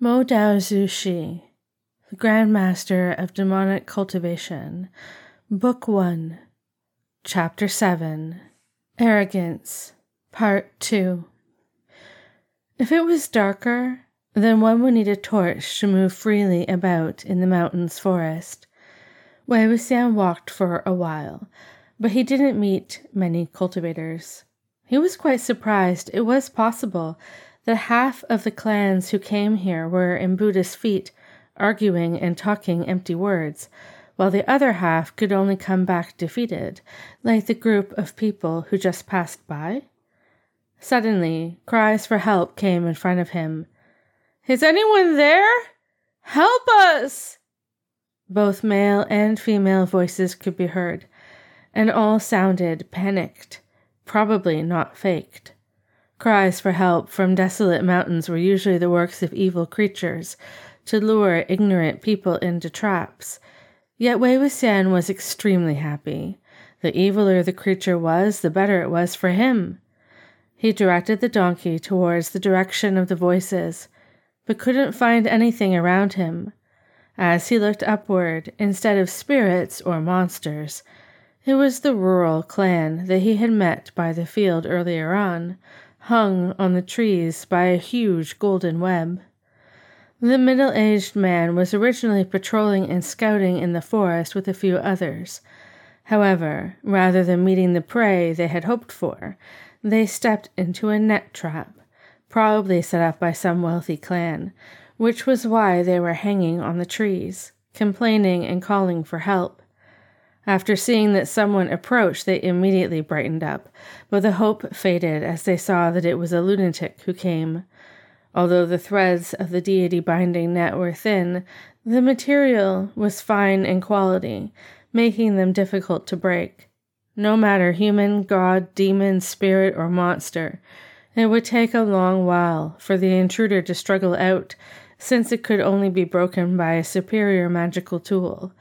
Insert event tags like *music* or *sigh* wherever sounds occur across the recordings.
Mo Dao Zushi, the Grand Master of Demonic Cultivation, Book 1, Chapter 7 Arrogance, Part 2. If it was darker, then one would need a torch to move freely about in the mountain's forest. Wei Wuxian walked for a while, but he didn't meet many cultivators. He was quite surprised it was possible that half of the clans who came here were in Buddha's feet, arguing and talking empty words, while the other half could only come back defeated, like the group of people who just passed by. Suddenly, cries for help came in front of him. Is anyone there? Help us! Both male and female voices could be heard, and all sounded panicked, probably not faked. Cries for help from desolate mountains were usually the works of evil creatures to lure ignorant people into traps. Yet Wei Wuxian was extremely happy. The eviler the creature was, the better it was for him. He directed the donkey towards the direction of the voices, but couldn't find anything around him. As he looked upward, instead of spirits or monsters, it was the rural clan that he had met by the field earlier on, hung on the trees by a huge golden web. The middle aged man was originally patrolling and scouting in the forest with a few others. However, rather than meeting the prey they had hoped for, they stepped into a net trap, probably set up by some wealthy clan, which was why they were hanging on the trees, complaining and calling for help. After seeing that someone approached, they immediately brightened up, but the hope faded as they saw that it was a lunatic who came. Although the threads of the deity binding net were thin, the material was fine in quality, making them difficult to break. No matter human, god, demon, spirit, or monster, it would take a long while for the intruder to struggle out, since it could only be broken by a superior magical tool.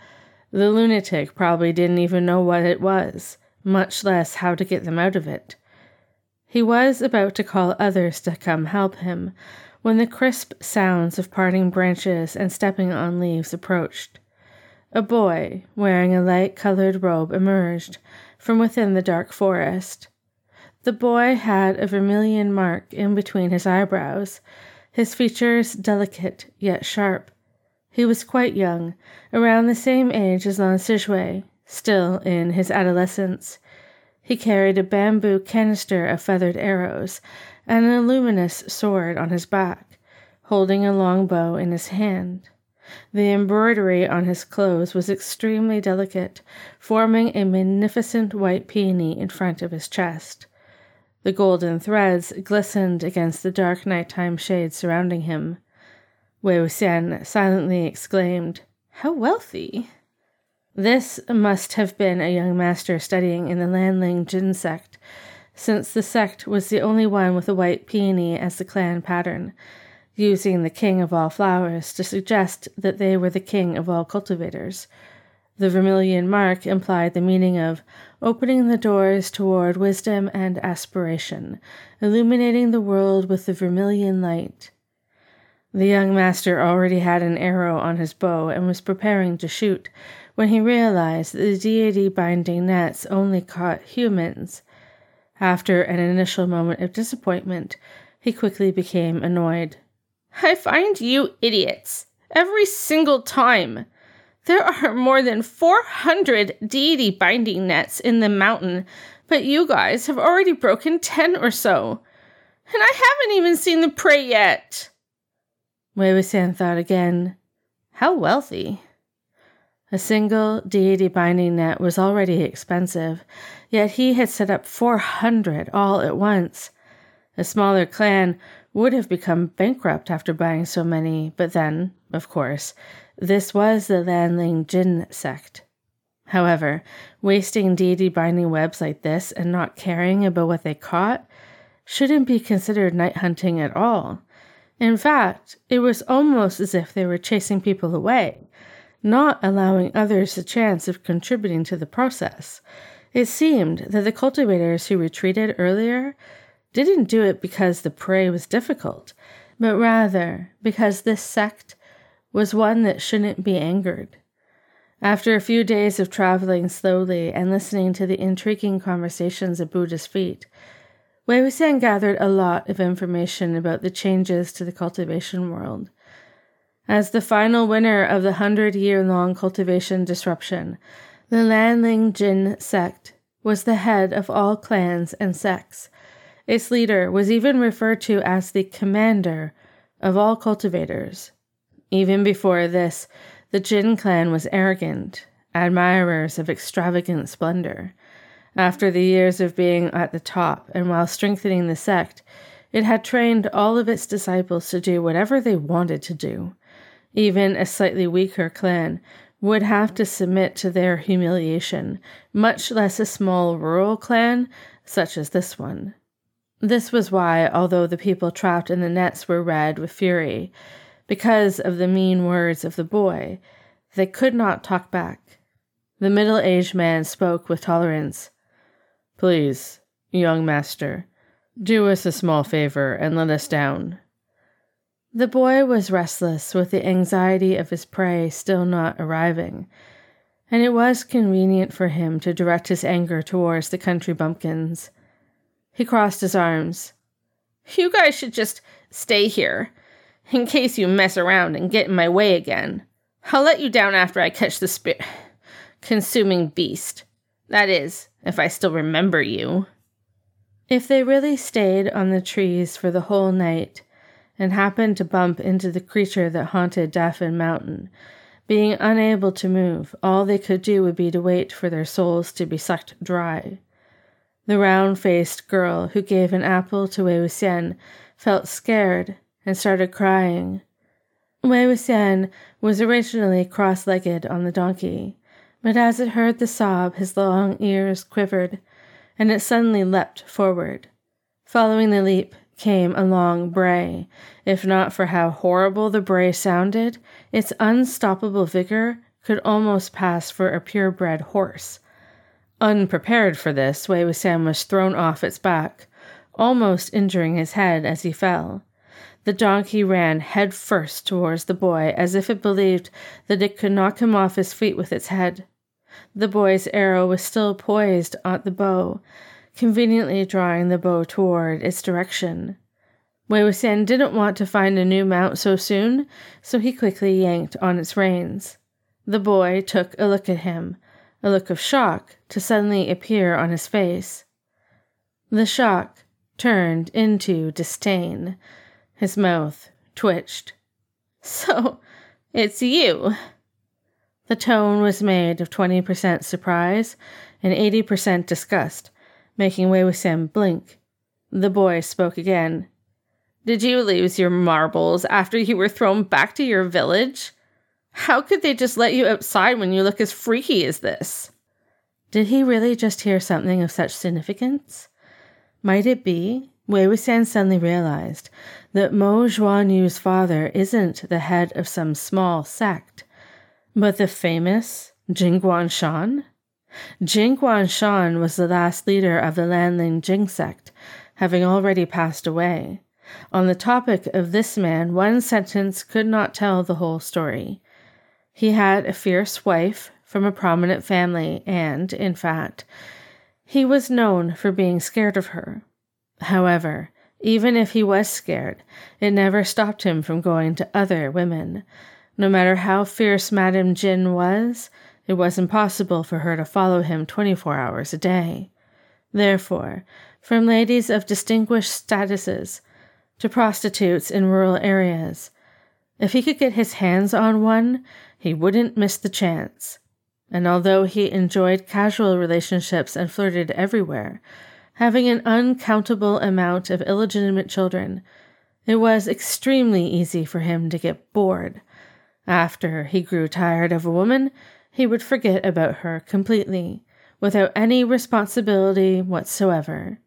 The lunatic probably didn't even know what it was, much less how to get them out of it. He was about to call others to come help him when the crisp sounds of parting branches and stepping on leaves approached. A boy, wearing a light colored robe, emerged from within the dark forest. The boy had a vermilion mark in between his eyebrows, his features delicate yet sharp. He was quite young, around the same age as Lan Sizhui, still in his adolescence. He carried a bamboo canister of feathered arrows and a luminous sword on his back, holding a long bow in his hand. The embroidery on his clothes was extremely delicate, forming a magnificent white peony in front of his chest. The golden threads glistened against the dark nighttime shade surrounding him. Wei Wuxian silently exclaimed, How wealthy! This must have been a young master studying in the Lanling Jin sect, since the sect was the only one with a white peony as the clan pattern, using the king of all flowers to suggest that they were the king of all cultivators. The vermilion mark implied the meaning of opening the doors toward wisdom and aspiration, illuminating the world with the vermilion light. The young master already had an arrow on his bow and was preparing to shoot when he realized that the deity binding nets only caught humans. After an initial moment of disappointment, he quickly became annoyed. I find you idiots every single time. There are more than 400 deity binding nets in the mountain, but you guys have already broken 10 or so. And I haven't even seen the prey yet. Wei Wuxian thought again, how wealthy. A single deity binding net was already expensive, yet he had set up 400 all at once. A smaller clan would have become bankrupt after buying so many, but then, of course, this was the Lanling Jin sect. However, wasting deity binding webs like this and not caring about what they caught shouldn't be considered night hunting at all. In fact, it was almost as if they were chasing people away, not allowing others a chance of contributing to the process. It seemed that the cultivators who retreated earlier didn't do it because the prey was difficult. but rather because this sect was one that shouldn't be angered. After a few days of traveling slowly and listening to the intriguing conversations at Buddha's feet, Wei Wuxian gathered a lot of information about the changes to the cultivation world. As the final winner of the hundred year long cultivation disruption, the Lanling Jin sect was the head of all clans and sects. Its leader was even referred to as the commander of all cultivators. Even before this, the Jin clan was arrogant, admirers of extravagant splendor. After the years of being at the top and while strengthening the sect, it had trained all of its disciples to do whatever they wanted to do. Even a slightly weaker clan would have to submit to their humiliation, much less a small rural clan such as this one. This was why, although the people trapped in the nets were red with fury, because of the mean words of the boy, they could not talk back. The middle aged man spoke with tolerance. Please, young master, do us a small favor and let us down. The boy was restless with the anxiety of his prey still not arriving, and it was convenient for him to direct his anger towards the country bumpkins. He crossed his arms. You guys should just stay here in case you mess around and get in my way again. I'll let you down after I catch the spi- consuming beast. That is, if I still remember you. If they really stayed on the trees for the whole night and happened to bump into the creature that haunted Dafan Mountain, being unable to move, all they could do would be to wait for their souls to be sucked dry. The round faced girl who gave an apple to Wei Wuxian felt scared and started crying. Wei Wuxian was originally cross legged on the donkey, but as it heard the sob, his long ears quivered, and it suddenly leapt forward. Following the leap came a long bray. If not for how horrible the bray sounded, its unstoppable vigor could almost pass for a purebred horse. Unprepared for this, Wei was thrown off its back, almost injuring his head as he fell. The donkey ran head first towards the boy as if it believed that it could knock him off his feet with its head. The boy's arrow was still poised at the bow, conveniently drawing the bow toward its direction. Wei Wuxian didn't want to find a new mount so soon, so he quickly yanked on its reins. The boy took a look at him, a look of shock to suddenly appear on his face. The shock turned into disdain. His mouth twitched. So, it's you. The tone was made of 20% surprise and 80% disgust, making Wuxian blink. The boy spoke again. Did you lose your marbles after you were thrown back to your village? How could they just let you outside when you look as freaky as this? Did he really just hear something of such significance? Might it be Wei Wuxian suddenly realized that Mo Xuanyu's father isn't the head of some small sect, but the famous Jin Guangshan? Jin Guangshan was the last leader of the Lanling Jin sect, having already passed away. On the topic of this man, one sentence could not tell the whole story. He had a fierce wife from a prominent family, and, in fact, he was known for being scared of her. However, even if he was scared, it never stopped him from going to other women. No matter how fierce Madame Jin was, it was impossible for her to follow him 24 hours a day. Therefore, from ladies of distinguished statuses to prostitutes in rural areas, if he could get his hands on one, he wouldn't miss the chance. And although he enjoyed casual relationships and flirted everywhere, having an uncountable amount of illegitimate children, it was extremely easy for him to get bored. After he grew tired of a woman, he would forget about her completely, without any responsibility whatsoever.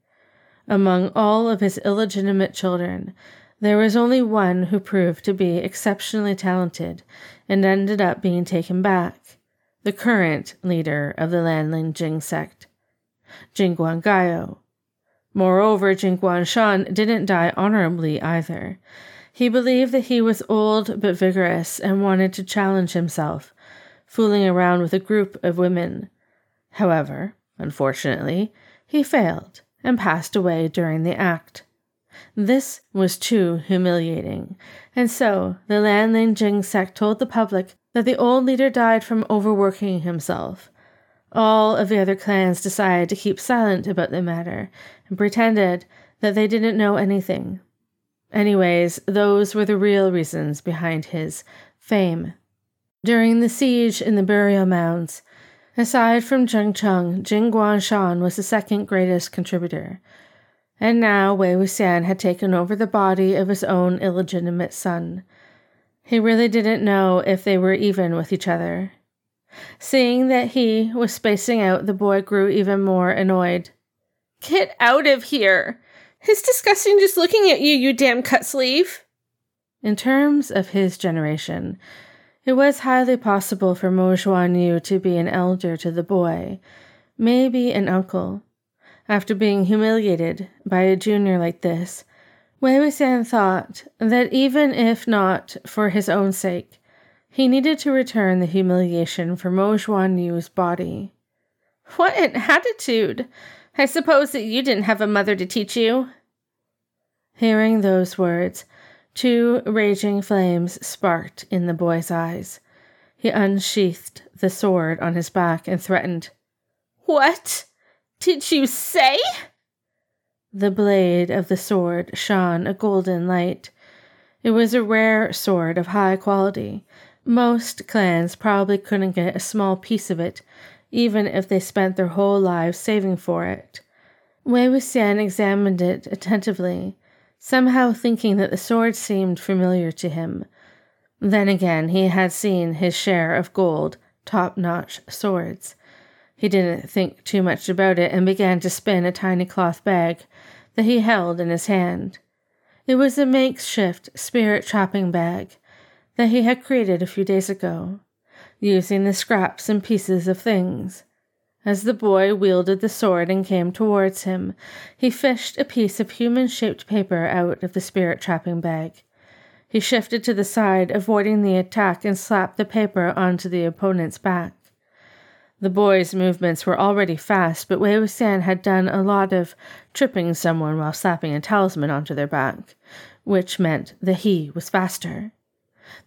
Among all of his illegitimate children, there was only one who proved to be exceptionally talented and ended up being taken back the current leader of the Lanling Jin sect. Jin Guangyao. Moreover, Jin Guangshan didn't die honorably either. He believed that he was old but vigorous and wanted to challenge himself, fooling around with a group of women. However, unfortunately, he failed and passed away during the act. This was too humiliating, and so the Lanling Jin sect told the public that the old leader died from overworking himself. All of the other clans decided to keep silent about the matter and pretended that they didn't know anything. Anyways, those were the real reasons behind his fame. During the siege in the burial mounds, aside from Jiang Cheng, Jin Guangshan was the second greatest contributor. And now Wei Wuxian had taken over the body of his own illegitimate son. He really didn't know if they were even with each other. Seeing that he was spacing out, the boy grew even more annoyed. Get out of here! It's disgusting just looking at you, you damn cut sleeve. In terms of his generation, it was highly possible for Mo Xuanyu to be an elder to the boy, maybe an uncle. After being humiliated by a junior like this, Wei Wuxian thought that even if not for his own sake, he needed to return the humiliation for Mo Xuanyu's body. What an attitude! I suppose that you didn't have a mother to teach you. Hearing those words, two raging flames sparked in the boy's eyes. He unsheathed the sword on his back and threatened, What did you say? The blade of the sword shone a golden light. It was a rare sword of high quality. Most clans probably couldn't get a small piece of it, even if they spent their whole lives saving for it. Wei Wuxian examined it attentively, somehow thinking that the sword seemed familiar to him. Then again, he had seen his share of gold, top notch swords. He didn't think too much about it and began to spin a tiny cloth bag that he held in his hand. It was a makeshift spirit trapping bag that he had created a few days ago using the scraps and pieces of things. As the boy wielded the sword and came towards him, he fished a piece of human shaped paper out of the spirit trapping bag. He shifted to the side, avoiding the attack, and slapped the paper onto the opponent's back. The boy's movements were already fast, but Wei Wuxian had done a lot of tripping someone while slapping a talisman onto their back, which meant that he was faster.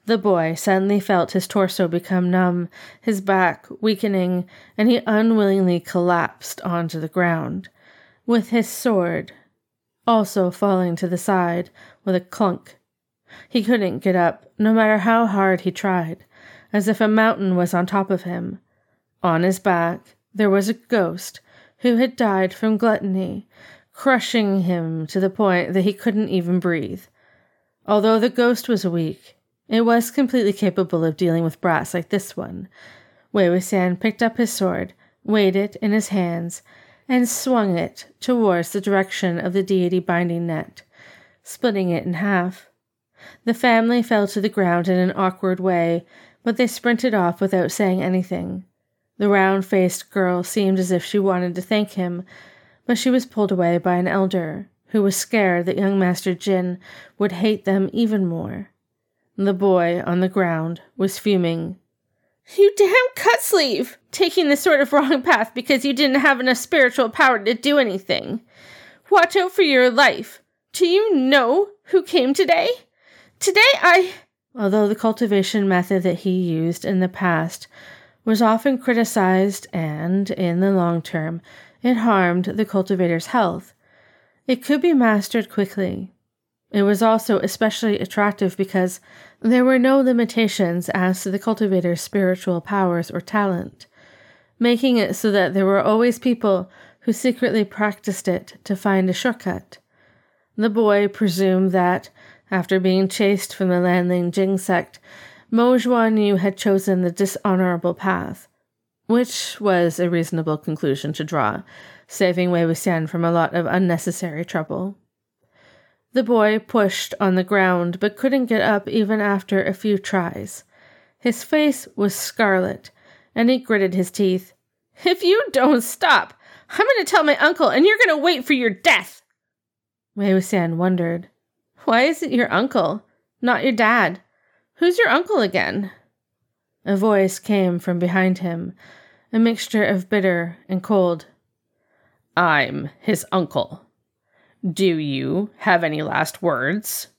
The boy suddenly felt his torso become numb, his back weakening, and he unwillingly collapsed onto the ground, with his sword also falling to the side with a clunk. He couldn't get up, no matter how hard he tried, as if a mountain was on top of him. On his back there was a ghost who had died from gluttony, crushing him to the point that he couldn't even breathe. Although the ghost was weak, it was completely capable of dealing with brats like this one. Wei Wuxian picked up his sword, weighed it in his hands, and swung it towards the direction of the deity binding net, splitting it in half. The family fell to the ground in an awkward way, but they sprinted off without saying anything. The round faced girl seemed as if she wanted to thank him, but she was pulled away by an elder, who was scared that young Master Jin would hate them even more. The boy on the ground was fuming. You damn cut sleeve! Taking the sort of wrong path because you didn't have enough spiritual power to do anything. Watch out for your life. Do you know who came today? Today I. Although the cultivation method that he used in the past was often criticized and, in the long term, it harmed the cultivator's health, it could be mastered quickly. It was also especially attractive because there were no limitations as to the cultivator's spiritual powers or talent, making it so that there were always people who secretly practiced it to find a shortcut. The boy presumed that, after being chased from the Lanling Jin sect, Mo Xuanyu had chosen the dishonorable path, which was a reasonable conclusion to draw, saving Wei Wuxian from a lot of unnecessary trouble. The boy pushed on the ground but couldn't get up even after a few tries. His face was scarlet, and he gritted his teeth. *laughs* If you don't stop, I'm going to tell my uncle, and you're going to wait for your death. Wei Wuxian wondered. Why is it your uncle? Not your dad. Who's your uncle again? A voice came from behind him, a mixture of bitter and cold. I'm his uncle. Do you have any last words?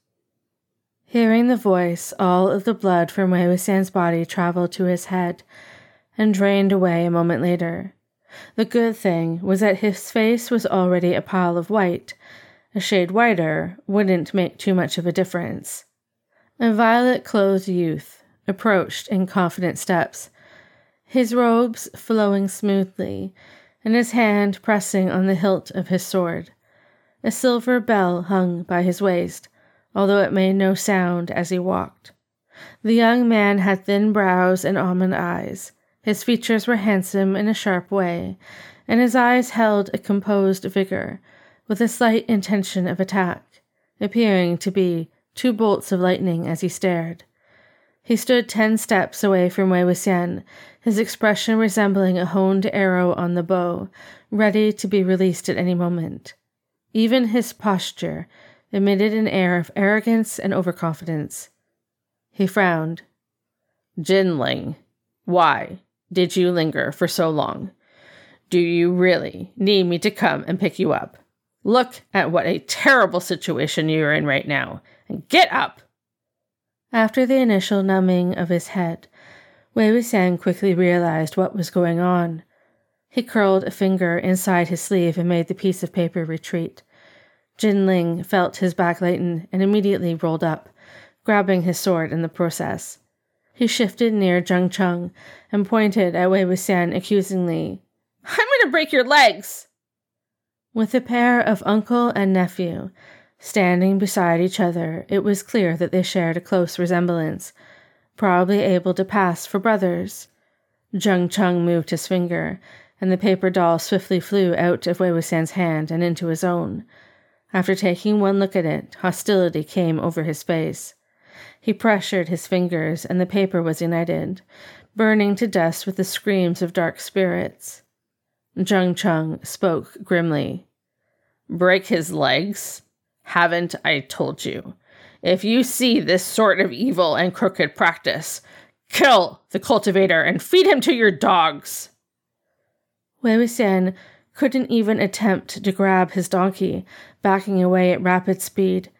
Hearing the voice, all of the blood from Wei body traveled to his head and drained away a moment later. The good thing was that his face was already a pile of white. A shade whiter wouldn't make too much of a difference. A violet clothed youth approached in confident steps, his robes flowing smoothly, and his hand pressing on the hilt of his sword. A silver bell hung by his waist, although it made no sound as he walked. The young man had thin brows and almond eyes. His features were handsome in a sharp way, and his eyes held a composed vigor, with a slight intention of attack, appearing to be two bolts of lightning as he stared. He stood ten steps away from Wei Wuxian, his expression resembling a honed arrow on the bow, ready to be released at any moment. Even his posture emitted an air of arrogance and overconfidence. He frowned. Jinling, why did you linger for so long? Do you really need me to come and pick you up? Look at what a terrible situation you're in right now, and get up! After the initial numbing of his head, Wei Wuxian quickly realized what was going on. He curled a finger inside his sleeve and made the piece of paper retreat. Jin Ling felt his back lighten and immediately rolled up, grabbing his sword in the process. He shifted near Jiang Cheng and pointed at Wei Wuxian accusingly. I'm going to break your legs! With a pair of uncle and nephew standing beside each other, it was clear that they shared a close resemblance, probably able to pass for brothers. Jiang Cheng moved his finger, and the paper doll swiftly flew out of Wei Wuxian's hand and into his own. After taking one look at it, hostility came over his face. He pressured his fingers, and the paper was ignited, burning to dust with the screams of dark spirits. Jiang Cheng spoke grimly. Break his legs? Haven't I told you? If you see this sort of evil and crooked practice, kill the cultivator and feed him to your dogs. Wei Wuxian couldn't even attempt to grab his donkey, backing away at rapid speed.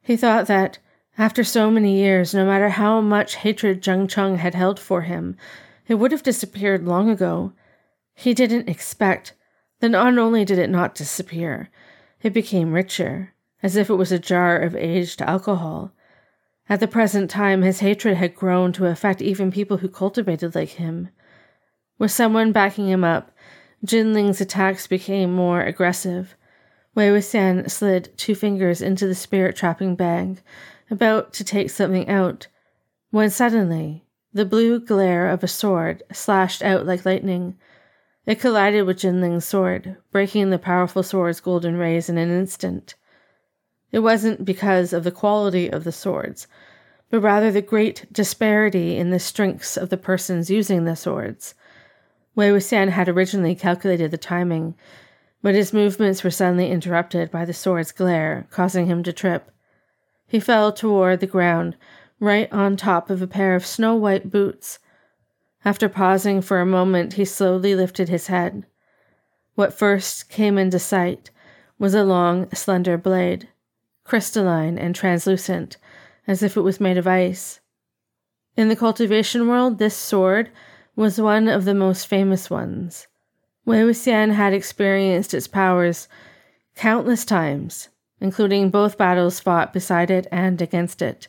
He thought that, after so many years, no matter how much hatred Jiang Cheng had held for him, it would have disappeared long ago. He didn't expect that not only did it not disappear, it became richer, as if it was a jar of aged alcohol. At the present time, his hatred had grown to affect even people who cultivated like him. With someone backing him up, Jinling's attacks became more aggressive. Wei Wuxian slid two fingers into the spirit trapping bag, about to take something out, when suddenly the blue glare of a sword slashed out like lightning. It collided with Jinling's sword, breaking the powerful sword's golden rays in an instant. It wasn't because of the quality of the swords, but rather the great disparity in the strengths of the persons using the swords. Wei Wuxian had originally calculated the timing, but his movements were suddenly interrupted by the sword's glare, causing him to trip. He fell toward the ground, right on top of a pair of snow white boots. After pausing for a moment, he slowly lifted his head. What first came into sight was a long, slender blade, crystalline and translucent, as if it was made of ice. In the cultivation world, this sword was one of the most famous ones. Wei Wuxian had experienced its powers countless times, including both battles fought beside it and against it.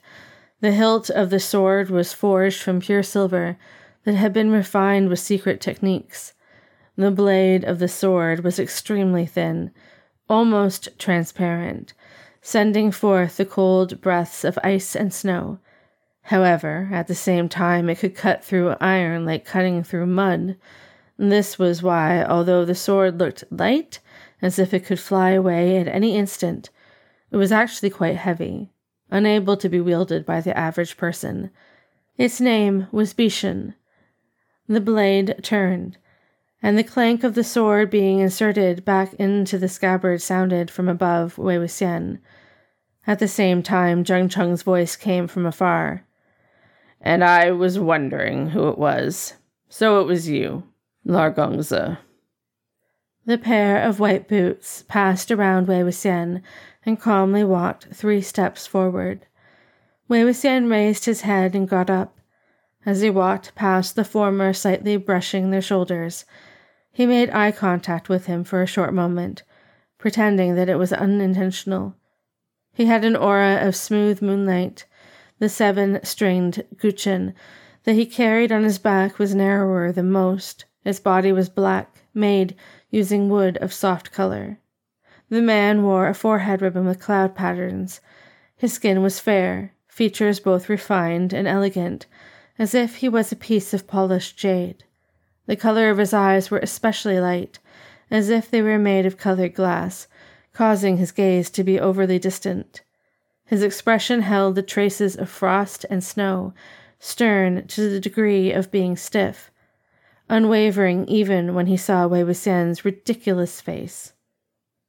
The hilt of the sword was forged from pure silver that had been refined with secret techniques. The blade of the sword was extremely thin, almost transparent, sending forth the cold breaths of ice and snow. However, at the same time, it could cut through iron like cutting through mud. This was why, although the sword looked light, as if it could fly away at any instant, it was actually quite heavy, unable to be wielded by the average person. Its name was Bichen. The blade turned, and the clank of the sword being inserted back into the scabbard sounded from above Wei Wuxian. At the same time, Jiang Cheng's voice came from afar. And I was wondering who it was. So it was you, Largongza. The pair of white boots passed around Wei Wuxian and calmly walked three steps forward. Wei Wuxian raised his head and got up. As he walked past the former slightly brushing their shoulders, he made eye contact with him for a short moment, pretending that it was unintentional. He had an aura of smooth moonlight. The seven stringed guqin that he carried on his back was narrower than most. His body was black, made using wood of soft color. The man wore a forehead ribbon with cloud patterns. His skin was fair, features both refined and elegant, as if he was a piece of polished jade. The color of his eyes were especially light, as if they were made of colored glass, causing his gaze to be overly distant. His expression held the traces of frost and snow, stern to the degree of being stiff, unwavering even when he saw Wei Wuxian's ridiculous face.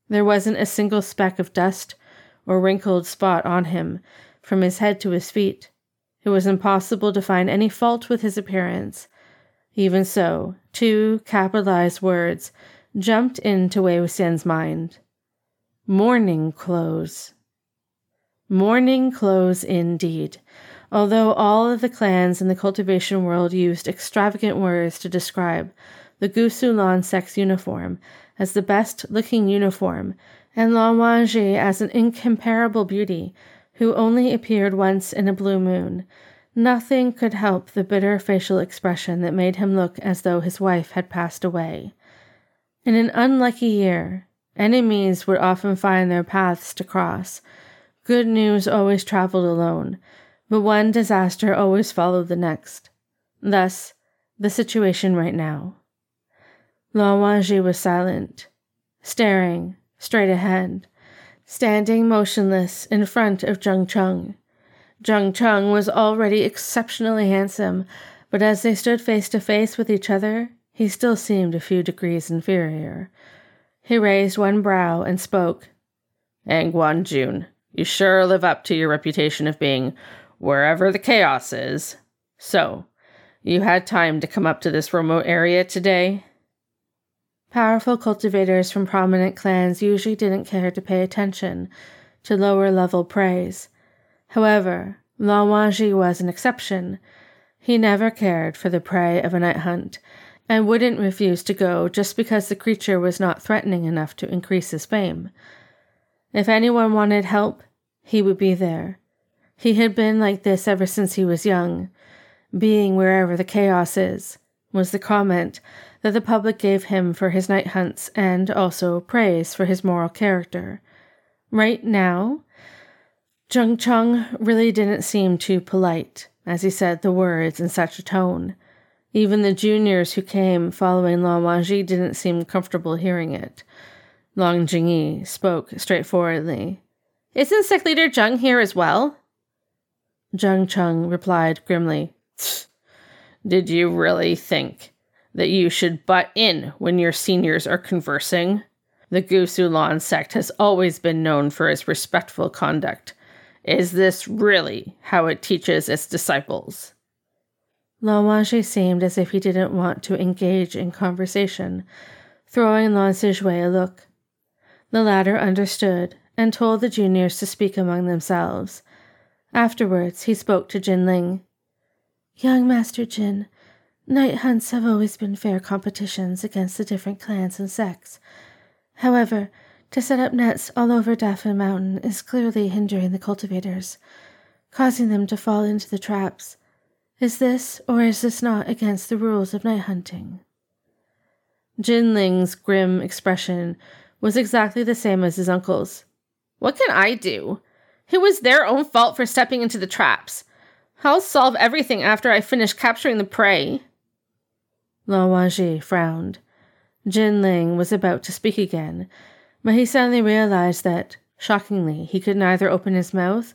There wasn't a single speck of dust or wrinkled spot on him, from his head to his feet. It was impossible to find any fault with his appearance. Even so, two capitalized words jumped into Wei Wuxian's mind. Mourning clothes. Mourning clothes indeed. Although all of the clans in the cultivation world used extravagant words to describe the Gusu Lan sex uniform as the best looking uniform, and Lan Wangji as an incomparable beauty who only appeared once in a blue moon, nothing could help the bitter facial expression that made him look as though his wife had passed away. In an unlucky year, enemies would often find their paths to cross. Good news always traveled alone but one disaster always followed the next. Thus, the situation right now. Lan Wangji was silent, staring straight ahead, standing motionless in front of Jiang Cheng. Jiang Cheng was already exceptionally handsome, but as they stood face to face with each other, he still seemed a few degrees inferior. He raised one brow and spoke. Hanguang Jun, you sure live up to your reputation of being wherever the chaos is. So, you had time to come up to this remote area today? Powerful cultivators from prominent clans usually didn't care to pay attention to lower level praise. However, Lan Wangji was an exception. He never cared for the prey of a night hunt and wouldn't refuse to go just because the creature was not threatening enough to increase his fame. If anyone wanted help, he would be there. He had been like this ever since he was young. Being wherever the chaos is, was the comment that the public gave him for his night hunts and also praise for his moral character. Right now, Jiang Cheng really didn't seem too polite as he said the words in such a tone. Even the juniors who came following Lan Wangji didn't seem comfortable hearing it. Lan Jingyi spoke straightforwardly. Isn't Sect Leader Jiang here as well? Jiang Cheng replied grimly. Did you really think that you should butt in when your seniors are conversing? The Gusu Lan sect has always been known for its respectful conduct. Is this really how it teaches its disciples? Lan Wangji seemed as if he didn't want to engage in conversation, throwing Lan Sizhui a look. The latter understood and told the juniors to speak among themselves, Afterwards, he spoke to Jin Ling. Young Master Jin, night hunts have always been fair competitions against the different clans and sects. However, to set up nets all over Dafan Mountain is clearly hindering the cultivators, causing them to fall into the traps. Is this or is this not against the rules of night hunting? Jin Ling's grim expression was exactly the same as his uncle's. What can I do? It was their own fault for stepping into the traps. I'll solve everything after I finish capturing the prey. Lan Wangji frowned. Jin Ling was about to speak again, but he suddenly realized that, shockingly, he could neither open his mouth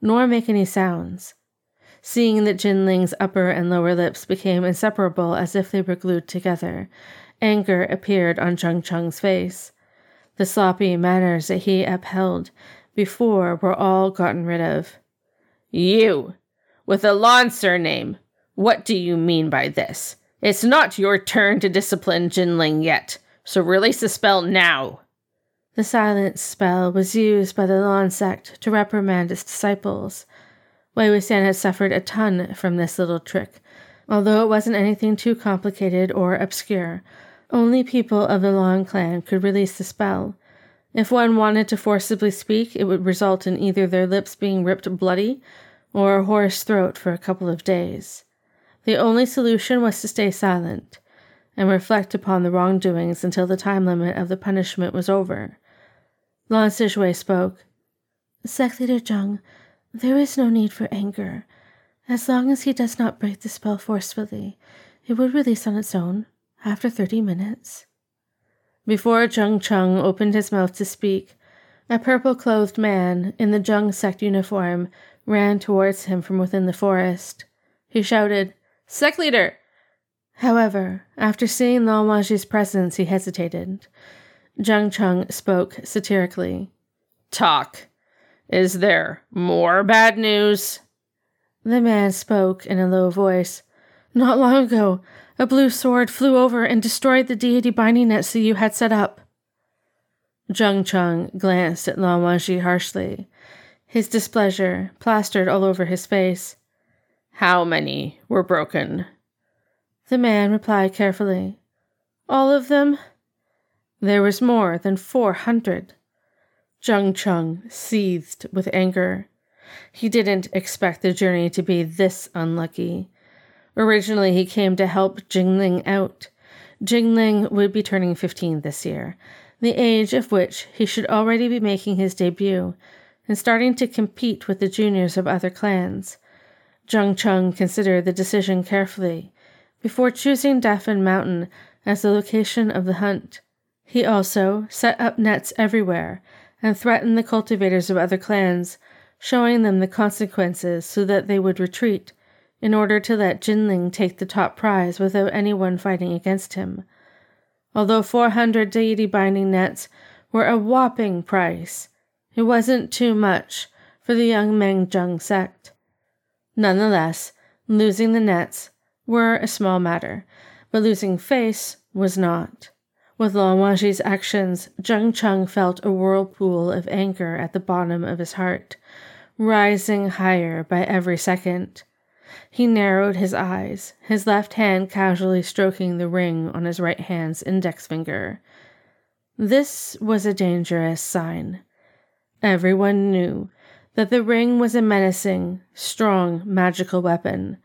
nor make any sounds. Seeing that Jin Ling's upper and lower lips became inseparable as if they were glued together, anger appeared on Jiang Cheng's face. The sloppy manners that he upheld before were all gotten rid of. You, with a Lan surname, what do you mean by this? It's not your turn to discipline Jinling yet, so release the spell now. The silence spell was used by the Lan sect to reprimand its disciples. Wei Wuxian had suffered a ton from this little trick, although it wasn't anything too complicated or obscure. Only people of the Lan clan could release the spell. If one wanted to forcibly speak, it would result in either their lips being ripped bloody or a hoarse throat for a couple of days. The only solution was to stay silent and reflect upon the wrongdoings until the time limit of the punishment was over. Lan Sizhui spoke. Sect Leader there is no need for anger. As long as he does not break the spell forcefully, it would release on its own after 30 minutes. Before Jiang Cheng opened his mouth to speak, a purple clothed man in the Jiang sect uniform ran towards him from within the forest. He shouted, Sect leader! However, after seeing Lan presence, he hesitated. Jiang Cheng spoke satirically. Talk. Is there more bad news? The man spoke in a low voice. Not long ago, a blue sword flew over and destroyed the deity binding nets that you had set up. Jiang Cheng glanced at Lan Wangji harshly, his displeasure plastered all over his face. How many were broken? The man replied carefully. All of them? There was more than four hundred. Jiang Cheng seethed with anger. He didn't expect the journey to be this unlucky. Originally, he came to help Jinling out. Jinling would be turning 15 this year, the age of which he should already be making his debut and starting to compete with the juniors of other clans. Jiang Cheng considered the decision carefully before choosing Dafan Mountain as the location of the hunt. He also set up nets everywhere and threatened the cultivators of other clans, showing them the consequences so that they would retreat, in order to let Jinling take the top prize without anyone fighting against him. Although 400 deity binding nets were a whopping price, it wasn't too much for the Yunmeng Jiang sect. Nonetheless, losing the nets were a small matter, but losing face was not. With Lan Wangji's actions, Jiang Cheng felt a whirlpool of anger at the bottom of his heart, rising higher by every second. He narrowed his eyes, his left hand casually stroking the ring on his right hand's index finger. This was a dangerous sign. Everyone knew that the ring was a menacing, strong, magical weapon.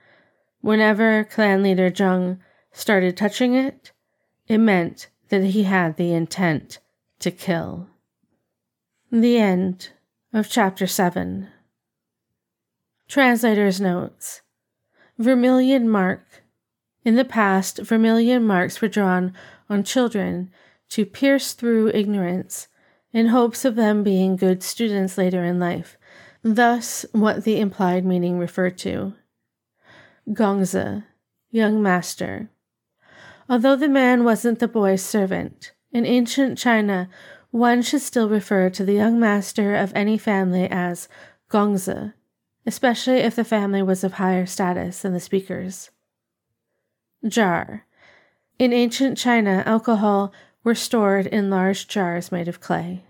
Whenever clan leader Jiang started touching it, it meant that he had the intent to kill. The end of chapter 7. Translator's notes Vermilion mark. In the past, vermilion marks were drawn on children to pierce through ignorance in hopes of them being good students later in life, thus, what the implied meaning referred to. Gongzi, young master. Although the man wasn't the boy's servant, in ancient China, one should still refer to the young master of any family as gongzi, especially if the family was of higher status than the speakers. Jar. In ancient China, alcohol were stored in large jars made of clay.